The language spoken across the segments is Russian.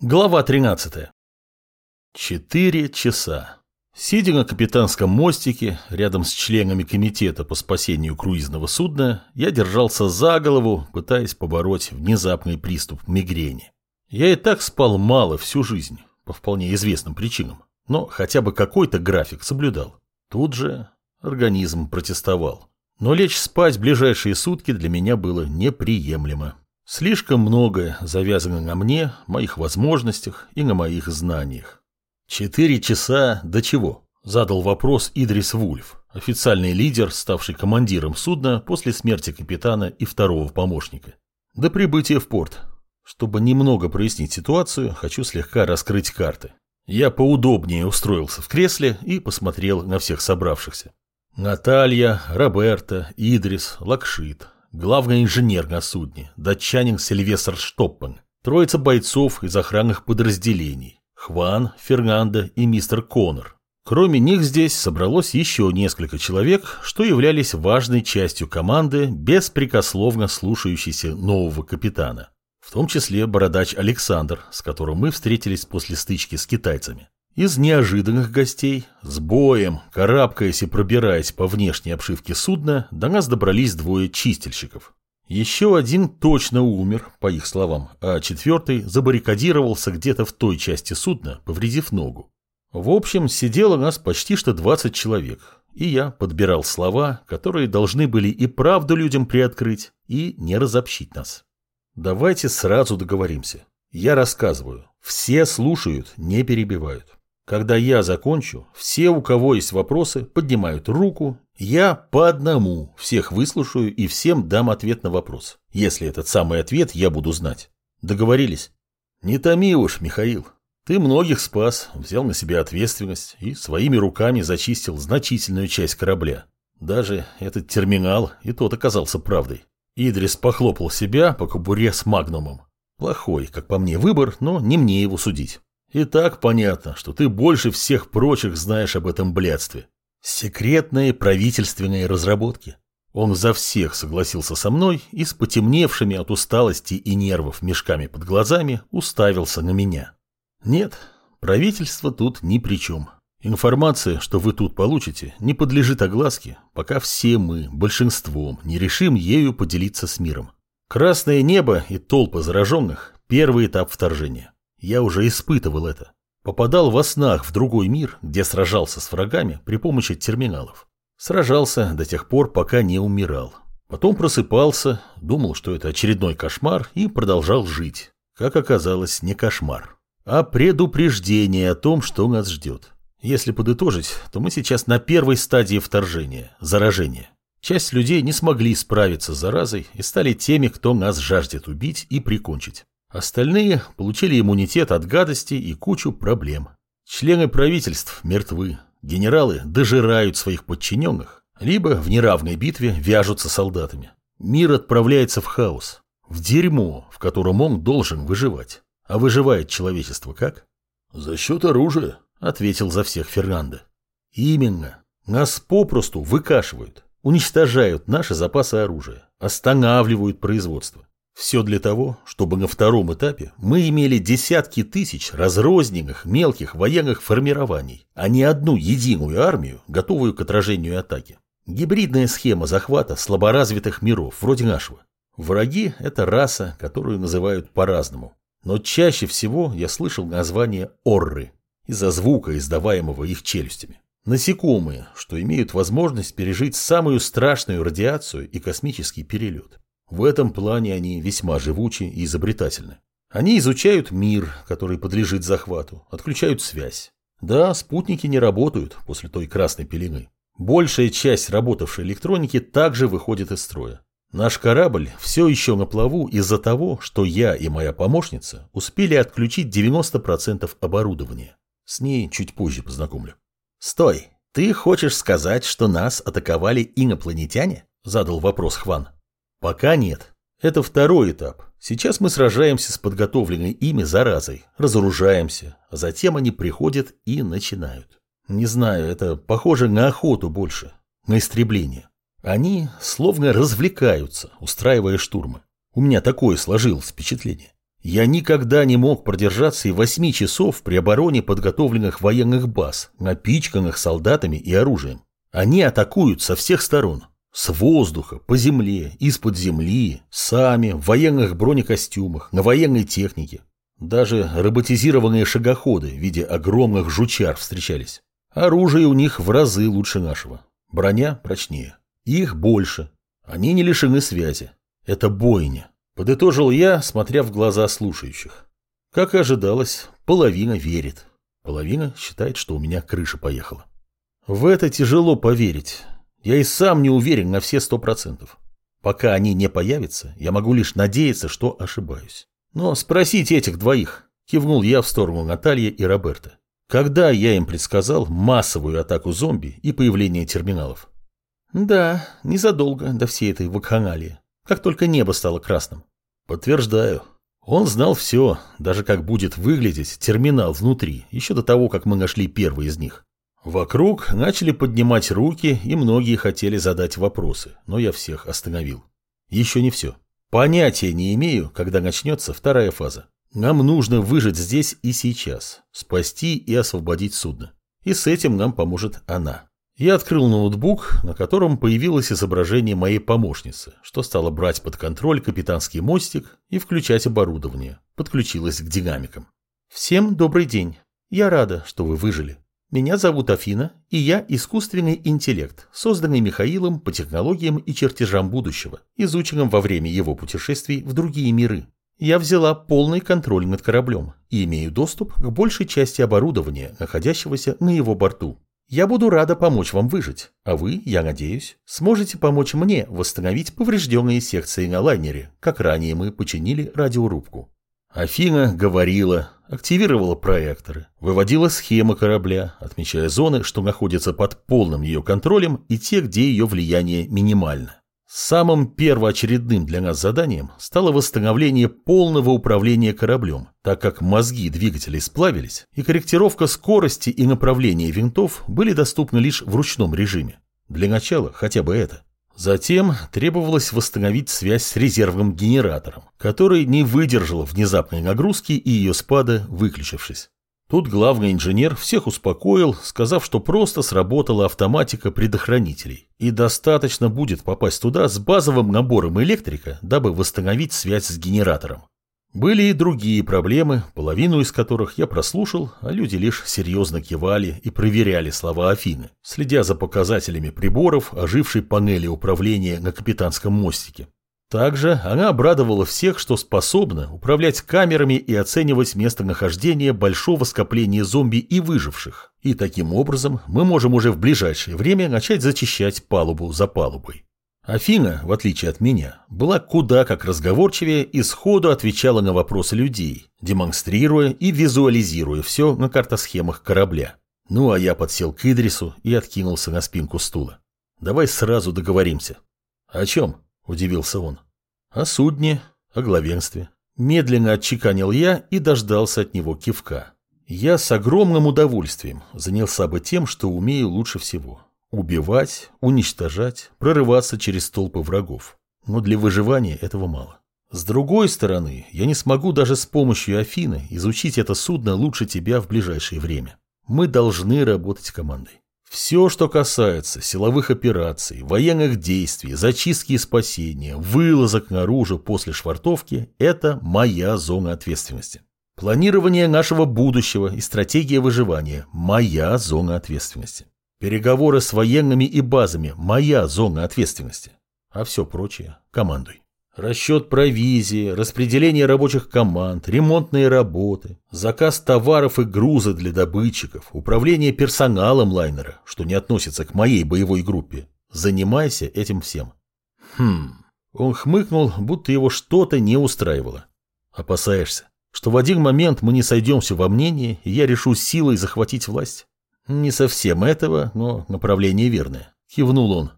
Глава 13. Четыре часа. Сидя на капитанском мостике, рядом с членами комитета по спасению круизного судна, я держался за голову, пытаясь побороть внезапный приступ мигрени. Я и так спал мало всю жизнь, по вполне известным причинам, но хотя бы какой-то график соблюдал. Тут же организм протестовал. Но лечь спать ближайшие сутки для меня было неприемлемо. Слишком многое завязано на мне, моих возможностях и на моих знаниях. Четыре часа до чего? Задал вопрос Идрис Вульф, официальный лидер, ставший командиром судна после смерти капитана и второго помощника. До прибытия в порт. Чтобы немного прояснить ситуацию, хочу слегка раскрыть карты. Я поудобнее устроился в кресле и посмотрел на всех собравшихся. Наталья, Роберта, Идрис, Лакшит, главный инженер на судне, датчанин Сильвестр Штоппен, троица бойцов из охранных подразделений, Хван, Фернандо и мистер Коннор. Кроме них здесь собралось еще несколько человек, что являлись важной частью команды, беспрекословно слушающейся нового капитана. В том числе бородач Александр, с которым мы встретились после стычки с китайцами. Из неожиданных гостей, с боем, карабкаясь и пробираясь по внешней обшивке судна, до нас добрались двое чистильщиков. Еще один точно умер, по их словам, а четвертый забаррикадировался где-то в той части судна, повредив ногу. В общем, сидело нас почти что 20 человек, и я подбирал слова, которые должны были и правду людям приоткрыть, и не разобщить нас. Давайте сразу договоримся. Я рассказываю, все слушают, не перебивают. Когда я закончу, все, у кого есть вопросы, поднимают руку. Я по одному всех выслушаю и всем дам ответ на вопрос. Если этот самый ответ я буду знать. Договорились? Не томи уж, Михаил. Ты многих спас, взял на себя ответственность и своими руками зачистил значительную часть корабля. Даже этот терминал и тот оказался правдой. Идрис похлопал себя по кобуре с магнумом. Плохой, как по мне, выбор, но не мне его судить. И так понятно, что ты больше всех прочих знаешь об этом блядстве. Секретные правительственные разработки. Он за всех согласился со мной и с потемневшими от усталости и нервов мешками под глазами уставился на меня. Нет, правительство тут ни при чем. Информация, что вы тут получите, не подлежит огласке, пока все мы, большинством, не решим ею поделиться с миром. Красное небо и толпы зараженных – первый этап вторжения. Я уже испытывал это. Попадал во снах в другой мир, где сражался с врагами при помощи терминалов. Сражался до тех пор, пока не умирал. Потом просыпался, думал, что это очередной кошмар, и продолжал жить. Как оказалось, не кошмар, а предупреждение о том, что нас ждет. Если подытожить, то мы сейчас на первой стадии вторжения, заражения. Часть людей не смогли справиться с заразой и стали теми, кто нас жаждет убить и прикончить. Остальные получили иммунитет от гадости и кучу проблем. Члены правительств мертвы, генералы дожирают своих подчиненных, либо в неравной битве вяжутся солдатами. Мир отправляется в хаос, в дерьмо, в котором он должен выживать. А выживает человечество как? За счет оружия, ответил за всех Фернандо. Именно. Нас попросту выкашивают, уничтожают наши запасы оружия, останавливают производство. Все для того, чтобы на втором этапе мы имели десятки тысяч разрозненных мелких военных формирований, а не одну единую армию, готовую к отражению атаки. Гибридная схема захвата слаборазвитых миров, вроде нашего. Враги – это раса, которую называют по-разному. Но чаще всего я слышал название «орры» из-за звука, издаваемого их челюстями. Насекомые, что имеют возможность пережить самую страшную радиацию и космический перелет. В этом плане они весьма живучи и изобретательны. Они изучают мир, который подлежит захвату, отключают связь. Да, спутники не работают после той красной пелены. Большая часть работавшей электроники также выходит из строя. Наш корабль все еще на плаву из-за того, что я и моя помощница успели отключить 90% оборудования. С ней чуть позже познакомлю. «Стой! Ты хочешь сказать, что нас атаковали инопланетяне?» – задал вопрос Хван. Пока нет. Это второй этап. Сейчас мы сражаемся с подготовленной ими заразой, разоружаемся, а затем они приходят и начинают. Не знаю, это похоже на охоту больше, на истребление. Они словно развлекаются, устраивая штурмы. У меня такое сложилось впечатление. Я никогда не мог продержаться и восьми часов при обороне подготовленных военных баз, напичканных солдатами и оружием. Они атакуют со всех сторон. С воздуха, по земле, из-под земли, сами, в военных бронекостюмах, на военной технике. Даже роботизированные шагоходы в виде огромных жучар встречались. Оружие у них в разы лучше нашего. Броня прочнее. Их больше. Они не лишены связи. Это бойня. Подытожил я, смотря в глаза слушающих. Как и ожидалось, половина верит. Половина считает, что у меня крыша поехала. В это тяжело поверить. Я и сам не уверен на все сто процентов. Пока они не появятся, я могу лишь надеяться, что ошибаюсь. Но спросите этих двоих, кивнул я в сторону Натальи и Роберта. Когда я им предсказал массовую атаку зомби и появление терминалов? Да, незадолго до всей этой вакханалии, как только небо стало красным. Подтверждаю. Он знал все, даже как будет выглядеть терминал внутри, еще до того, как мы нашли первый из них. Вокруг начали поднимать руки, и многие хотели задать вопросы, но я всех остановил. Еще не все. Понятия не имею, когда начнется вторая фаза. Нам нужно выжить здесь и сейчас, спасти и освободить судно. И с этим нам поможет она. Я открыл ноутбук, на котором появилось изображение моей помощницы, что стало брать под контроль капитанский мостик и включать оборудование, подключилась к динамикам. Всем добрый день. Я рада, что вы выжили. Меня зовут Афина, и я искусственный интеллект, созданный Михаилом по технологиям и чертежам будущего, изученным во время его путешествий в другие миры. Я взяла полный контроль над кораблем и имею доступ к большей части оборудования, находящегося на его борту. Я буду рада помочь вам выжить, а вы, я надеюсь, сможете помочь мне восстановить поврежденные секции на лайнере, как ранее мы починили радиорубку. Афина говорила, активировала проекторы, выводила схемы корабля, отмечая зоны, что находятся под полным ее контролем и те, где ее влияние минимально. Самым первоочередным для нас заданием стало восстановление полного управления кораблем, так как мозги двигателей сплавились, и корректировка скорости и направления винтов были доступны лишь в ручном режиме. Для начала хотя бы это. Затем требовалось восстановить связь с резервным генератором, который не выдержал внезапной нагрузки и ее спада, выключившись. Тут главный инженер всех успокоил, сказав, что просто сработала автоматика предохранителей, и достаточно будет попасть туда с базовым набором электрика, дабы восстановить связь с генератором. Были и другие проблемы, половину из которых я прослушал, а люди лишь серьезно кивали и проверяли слова Афины, следя за показателями приборов, ожившей панели управления на капитанском мостике. Также она обрадовала всех, что способна управлять камерами и оценивать местонахождение большого скопления зомби и выживших. И таким образом мы можем уже в ближайшее время начать зачищать палубу за палубой. Афина, в отличие от меня, была куда как разговорчивее и сходу отвечала на вопросы людей, демонстрируя и визуализируя все на картосхемах корабля. Ну а я подсел к Идрису и откинулся на спинку стула. Давай сразу договоримся. О чем? удивился он. О судне, о главенстве. Медленно отчеканил я и дождался от него кивка. Я с огромным удовольствием занялся бы тем, что умею лучше всего. Убивать, уничтожать, прорываться через толпы врагов. Но для выживания этого мало. С другой стороны, я не смогу даже с помощью Афины изучить это судно лучше тебя в ближайшее время. Мы должны работать командой. Все, что касается силовых операций, военных действий, зачистки и спасения, вылазок наружу после швартовки – это моя зона ответственности. Планирование нашего будущего и стратегия выживания – моя зона ответственности. Переговоры с военными и базами – моя зона ответственности. А все прочее – командуй. Расчет провизии, распределение рабочих команд, ремонтные работы, заказ товаров и груза для добытчиков, управление персоналом лайнера, что не относится к моей боевой группе. Занимайся этим всем. Хм. Он хмыкнул, будто его что-то не устраивало. Опасаешься, что в один момент мы не сойдемся во мнении, и я решу силой захватить власть? Не совсем этого, но направление верное. Кивнул он.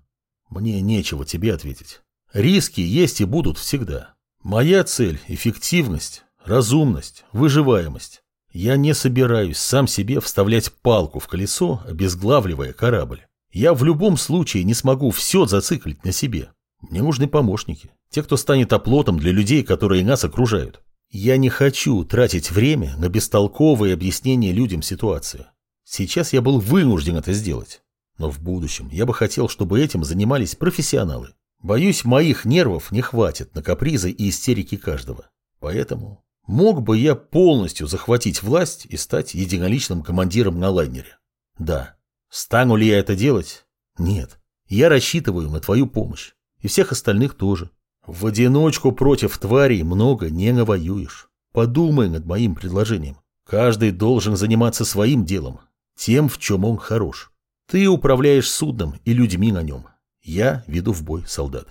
Мне нечего тебе ответить. Риски есть и будут всегда. Моя цель – эффективность, разумность, выживаемость. Я не собираюсь сам себе вставлять палку в колесо, обезглавливая корабль. Я в любом случае не смогу все зациклить на себе. Мне нужны помощники, те, кто станет оплотом для людей, которые нас окружают. Я не хочу тратить время на бестолковые объяснения людям ситуации. Сейчас я был вынужден это сделать. Но в будущем я бы хотел, чтобы этим занимались профессионалы. Боюсь, моих нервов не хватит на капризы и истерики каждого. Поэтому мог бы я полностью захватить власть и стать единоличным командиром на лайнере. Да. Стану ли я это делать? Нет. Я рассчитываю на твою помощь. И всех остальных тоже. В одиночку против тварей много не навоюешь. Подумай над моим предложением. Каждый должен заниматься своим делом, тем, в чем он хорош. Ты управляешь судном и людьми на нем. Я веду в бой солдат.